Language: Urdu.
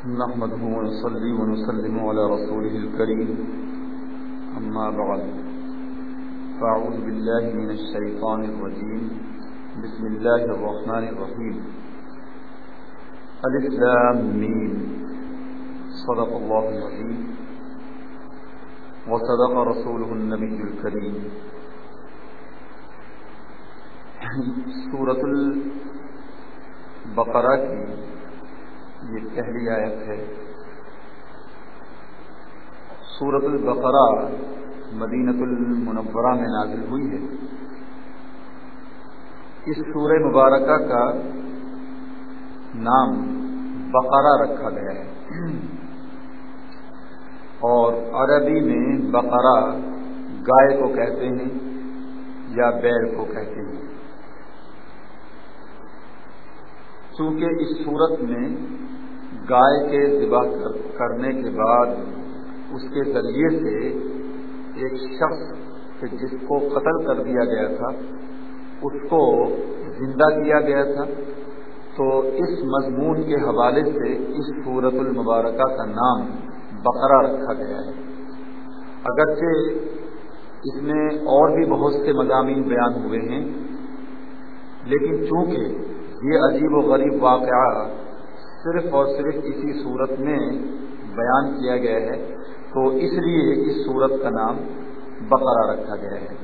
نحمده ونصلي ونسلم على رسوله الكريم. أما بعد، فأعوذ بالله من الشيطان الرجيم. بسم الله الرحمن الرحيم. الإسلام مين صدق الله العظيم. وصدق رسوله النبي الكريم. سورة البقرة. کی یہ پہلی آیت ہے۔ سورت البقرہ مدینت المنورہ میں نازل ہوئی ہے۔ اس سورہ مبارکہ کا نام بقرہ رکھا گیا ہے۔ اور عربی میں بقرہ گائے کو کہتے ہیں یا بیل کو کہتے ہیں۔ چونکہ اس صورت میں گائے کے ذبح کرنے کے بعد اس کے ذریعے سے ایک شخص جس کو قتل کر دیا گیا تھا، اس کو زندہ کیا گیا تھا۔ تو اس مضمون کے حوالے سے اس صورت المبارکہ کا نام بقرہ رکھا گیا ہے۔ اگرچہ اس میں اور بھی بہت سے مضامین بیان ہوئے ہیں، لیکن چونکہ یہ عجیب و غریب واقعہ صرف اور صرف اسی صورت میں بیان کیا گیا ہے، تو اس لیے اس صورت کا نام بقرہ رکھا گیا ہے۔